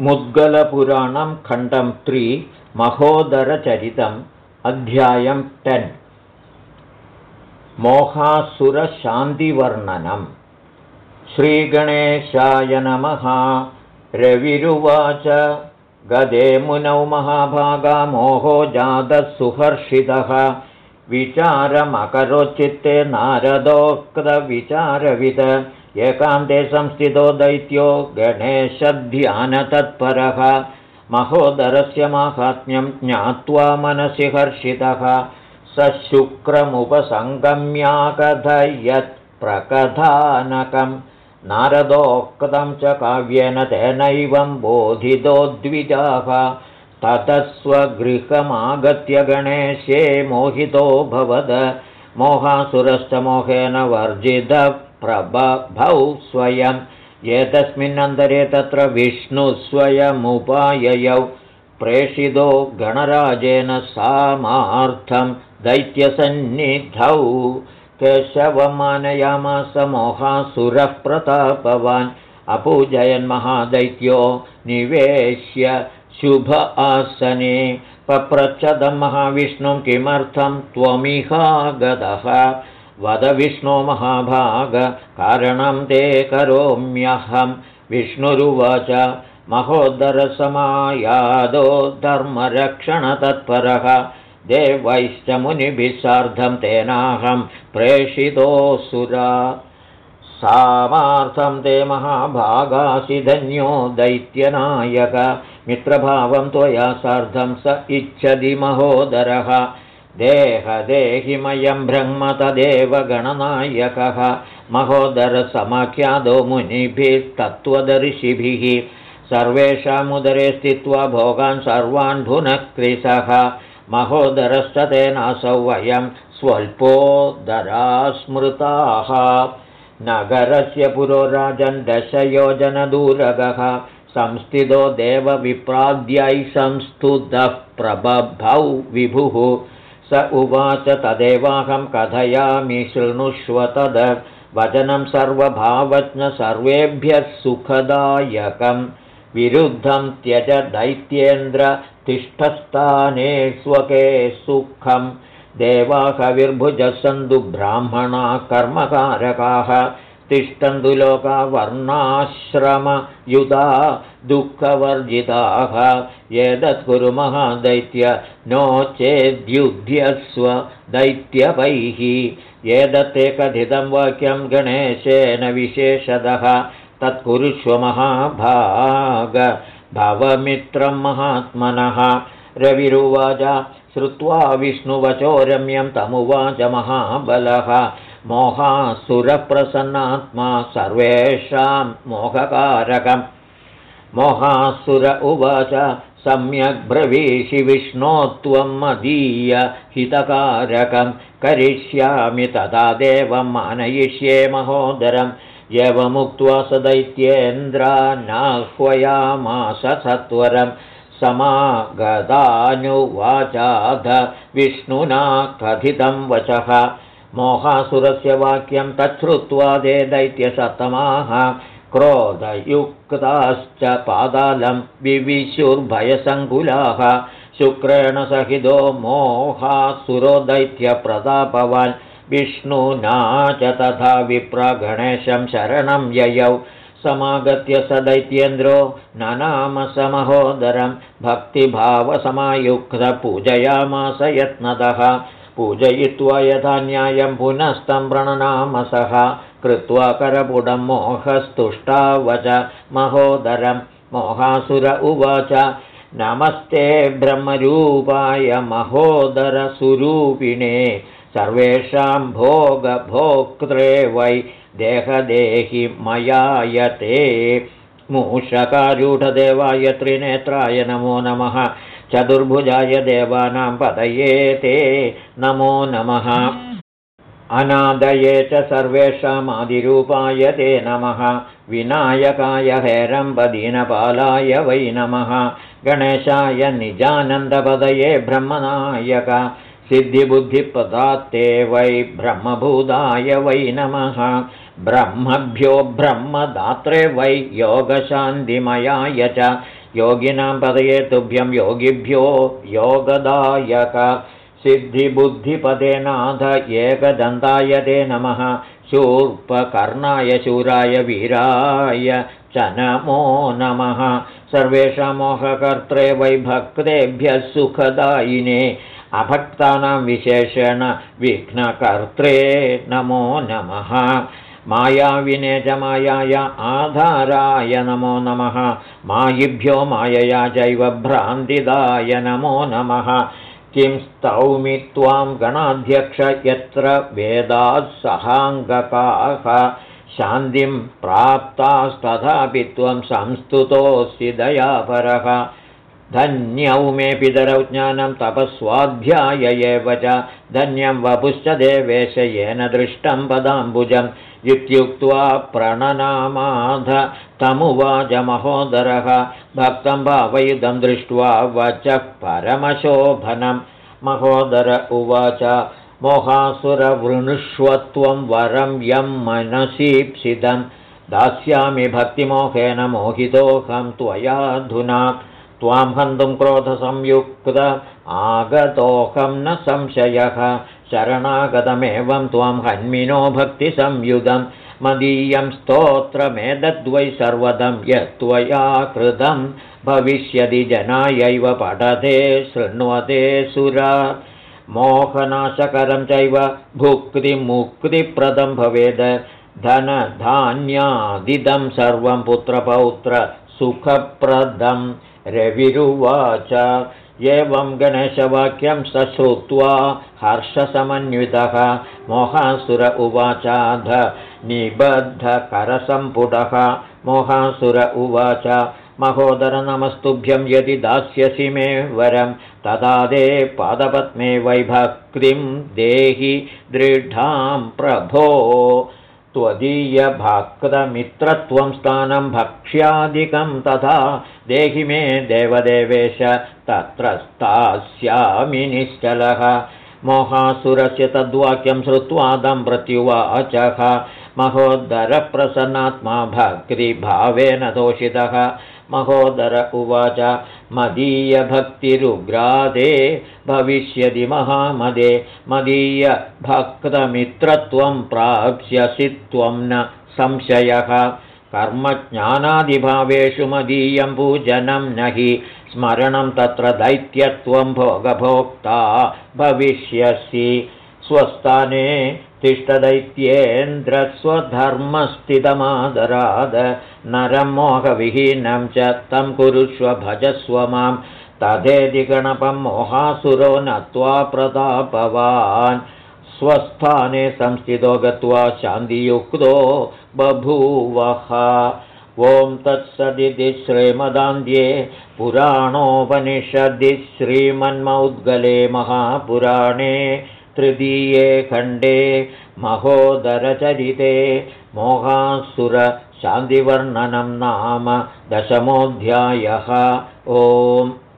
मुद्गलपुराणं खण्डं त्रि महोदरचरितम् अध्यायं टेन्। मोहासुरशान्तिवर्णनम्। श्रीगणेशाय नमः। रविरुवाच। गदे मुनौ महाभागा मोहो जातः सुहर्षितः। विचारमकरोच्चित्ते नारदोक्तविचारविद एकान्ते संस्थितो दैत्यो गणेशध्यानतत्परः महोदरस्य माहात्म्यं ज्ञात्वा मनसि हर्षितः। स शुक्रमुपसङ्गम्याकथयत्प्रकथानकं नारदोक्तं च काव्येन तेनैवं बोधितो द्विजाः। ततः स्वगृहमागत्य गणेशे मोहितो भवद। मोहासुरश्च मोहेन वर्जितः प्रबभौ स्वयं। एतस्मिन्नन्तरे तत्र विष्णुस्वयमुपाययौ प्रेषितो गणराजेन सामार्थं दैत्यसन्निधौ। केशवमानयामास मोहासुरः प्रतापवान्। अपूजयन्महादैत्यो निवेश्य शुभ आसने। पप्रच्छदं महाविष्णुं किमर्थं त्वमिहागतः वद विष्णो महाभाग कारणं ते करोम्यहं। विष्णुरुवाच महोदरसमायादो धर्मरक्षणतत्परः। देवैश्च मुनिभिः सार्धं तेनाहं प्रेषितोऽसुरा सामार्थं ते महाभागासि धन्यो दैत्यनायक। मित्रभावं त्वया सार्धं स इच्छति महोदरः देहदेहिमयं ब्रह्म तदेव गणनायकः। महोदरसमाख्यादो मुनिभिस्तत्त्वदर्शिभिः सर्वेषामुदरे स्थित्वा भोगान् सर्वान् भुनक्रिसः महोदरश्च तेनासौ वयं स्वल्पोदरा स्मृताः नगरस्य पुरोराजन् दशयोजनदूरगः। संस्थितो देवविप्राद्यै संस्तुतः प्रबभौ विभुः स उवाच तदेवाहं कथयामि शृणुष्व तद। वचनं सर्वभावज्ञ सर्वेभ्यः सुखदायकं। विरुद्धं त्यज दैत्येन्द्र तिष्ठस्थाने स्वके सुखं। देवाकविर्भुजः सन्तु ब्राह्मणा कर्मकारकाः तिष्ठन्तु लोकावर्णाश्रमयुधा दुःखवर्जिताः। एतत् कुरुमः दैत्य नो चेद्युध्यस्व दैत्यपैः। एतत्ते कथितं वाक्यं गणेशेन विशेषतः। तत्कुरुष्व महाभाग। भवमित्रं महात्मनः। रविरुवाच श्रुत्वा विष्णुवचो रम्यं तमुवाच महाबलः मोहासुरप्रसन्नात्मा सर्वेषां मोहकारकम्। मोहासुर उवाच सम्यग् ब्रवीषि विष्णो त्वं मदीय हितकारकं करिष्यामि तदा देवं मानयिष्ये महोदरम्। एवमुक्त्वा स दैत्येन्द्रानाह्वयामास सत्वरं समागतानुवाचाध विष्णुना कथितं वचः मोहासुरस्य वाक्यं तच्छ्रुत्वा दे दैत्यसतमाः क्रोधयुक्ताश्च पादालं विविशुर्भयसङ्कुलाः। शुक्रेण सहितो मोहासुरो दैत्यप्रतापवान् विष्णुना च तथा विप्रगणेशं शरणं ययौ। समागत्य स दैत्येन्द्रो ननामसमहोदरं भक्तिभावसमायुक्तपूजयामास यत्नतः पूजयित्वा यथा न्यायं पुनस्तं प्रणनामसः कृत्वा करपुडं मोहस्तुष्टावच। महोदरं मोहासुर उवाच नमस्ते ब्रह्मरूपाय महोदरसुरूपिणे सर्वेषां भोगभोक्त्रे वै देहदेहि मयायते। मूषकारूढदेवाय त्रिनेत्राय नमो नमः चतुर्भुजाय देवानां पतये ते नमो नमः। अनादये च सर्वेषामादिरूपाय ते नमः। विनायकाय हेरम्बदीनपालाय वै नमः। गणेशाय निजानन्दपदये ब्रह्मनायक। सिद्धिबुद्धिपदात्ते वै ब्रह्मभूताय वै नमः। ब्रह्मभ्यो ब्रह्मदात्रे वै योगशान्तिमयाय च योगिनां पदये तुभ्यं योगिभ्यो योगदायक। सिद्धिबुद्धिपदे नाथ एकदन्ताय ते नमः। शूर्पकर्णाय शूराय वीराय च नमो नमः। सर्वेषां मोहकर्त्रे वैभक्तेभ्यः सुखदायिने। अभक्तानां विशेषेण विघ्नकर्त्रे नमो नमः मायाविने च मायाय आधाराय नमो नमः। मायिभ्यो मायया चैव भ्रान्तिदाय नमो नमः। किं स्तौमि त्वां गणाध्यक्ष यत्र वेदात् सहाङ्गकाः। शान्तिं प्राप्तास्तथापि त्वं संस्तुतोऽसि दयापरः धन्यौ मे पितरौ ज्ञानं तपस्वाध्याय एव च धन्यं वपुश्च देवेश येन दृष्टं पदाम्बुजम् इत्युक्त्वा प्रणनामाध तमुवाच महोदरः भक्तं भावयुधं दृष्ट्वा वचः परमशोभनं। महोदर उवाच मोहासुरवृणुष्वत्वं वरं यं मनसीप्सितं। दास्यामि भक्तिमोहेन मोहितोऽहं त्वयाधुना त्वां हन्तुं क्रोधसंयुक्त आगतोऽहं न संशयः। शरणागतमेवं त्वां हन्मिनो भक्तिसंयुधं मदीयं स्तोत्रमेतद्वै सर्वदं यत्त्वया कृतं। भविष्यति जनायैव पठते शृण्वते सुरा। मोहनाशकरं चैव भुक्तिमुक्तिप्रदं भवेद्। धनधान्यादिदं सर्वं पुत्रपौत्रसुखप्रदं रविरुवाच। एवं गणेशवाक्यं सश्रुत्वा हर्षसमन्वितः मोहासुर उवाचाध निबद्धकरसम्पुटः मोहासुर उवाच। महोदरनमस्तुभ्यं यदि दास्यसि मे वरं तदा दे पादपद्मे वैभक्तिं देहि दृढां प्रभो त्वदीयभक्तमित्रत्वं स्थानं भक्ष्यादिकं तथा। देहि मे देवदेवेश तत्र स्थास्यामि निश्चलः। मोहासुरस्य तद्वाक्यं श्रुत्वादं प्रत्युवाचः महोदरप्रसन्नात्मा भक्तिभावेन तोषितः महोदर उवाच मदीयभक्तिरुग्रादे भविष्यति महामदे मदीयभक्तमित्रत्वं प्राप्स्यसि त्वं न संशयः। कर्मज्ञानादिभावेषु मदीयं पूजनं न हि स्मरणं तत्र दैत्यत्वं भोगभोक्ता भविष्यसि। स्वस्थाने तिष्ठदैत्येन्द्रस्वधर्मस्थितमादराद नरं मोहविहीनं च तं कुरुष्व भजस्व मां। तथेधिगणपं मोहासुरो नत्वा प्रतापवान्। स्वस्थाने संस्थितो गत्वा शान्तियुक्तो बभूवः। ॐ तत्सदिति श्रीमदान्ध्ये पुराणोपनिषदि श्रीमन्मौद्गले महापुराणे तृतीये खण्डे महोदरचरिते मोहासुरशान्तिवर्णनं नाम दशमोऽध्यायः। ओम्